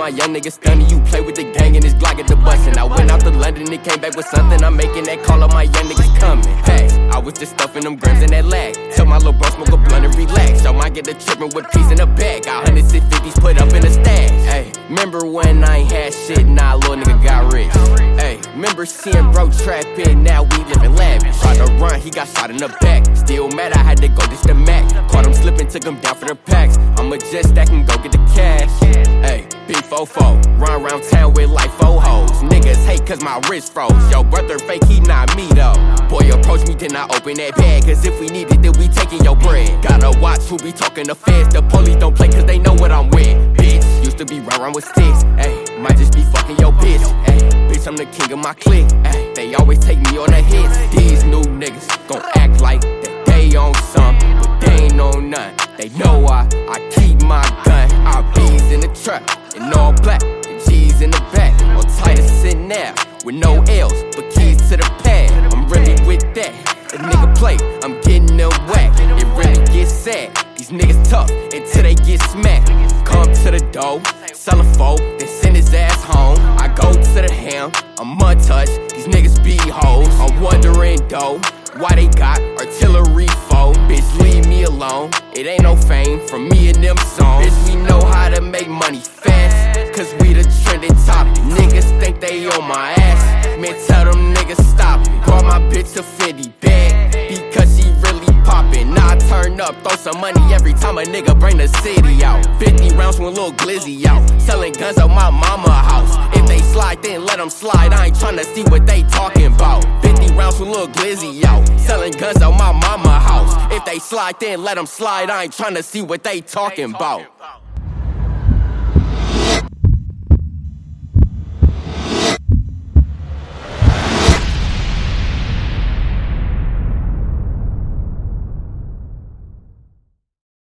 my young niggas stunning. You play with the gang and it's Glock at the bustin'. I went out to London and came back with something. I'm making that call on my young niggas coming. Hey, I was just stuffing them grams in that lag. Tell my little bro smoke a blunt and relax. Y'all might get the trippin' with peace in the bag. Got hundreds and fifties put up in the stash. Hey, remember when I ain't had shit? Nah, little nigga got rich. Hey, remember seeing bro trappin'? Now we livin' lavish. Tried to run, he got shot in the back. Still mad, I had to go dish the Mac. Caught him slippin', took him down for the packs. I'ma just stack and go get the cash. Run around town with like four hoes. Niggas hate cause my wrist froze. Yo, brother fake, he not me though. Boy, approach me, then I open that bag. Cause if we need it, then we taking your bread. Gotta watch who be talking the feds. The police don't play cause they know what I'm with. Bitch, used to be run around with sticks. Ayy, might just be fucking your bitch. Ayy, bitch, I'm the king of my clique. Ayy, they always take me on the hits. These new niggas gon' act like that they on something, but they ain't on none. They know I, I keep my gun. I bees in the truck, and all black, and G's in the back. On Titus sitting there, with no L's, but keys to the pad. I'm really with that. A nigga play, I'm getting them whack. It really gets sad. These niggas tough until they get smacked. Come to the door, sell a foe, then send his though. Why they got artillery foe? Bitch, leave me alone. It ain't no fame from me and them songs. Bitch, we know how to make money fast. Cause we the trending topic. Niggas think they on my ass. Man, tell them niggas stop. Brought my bitch a 50 bag. Because she really poppin'. Nah, I turn up, throw some money every time a nigga bring the city out. 50 rounds a little glizzy out. Selling guns at my mama house. They slide, then let them slide. I ain't tryna see what they talking about. 50 rounds from little glizzy out. Selling guns at my mama house. If they slide, then let them slide. I ain't tryna see what they talking about.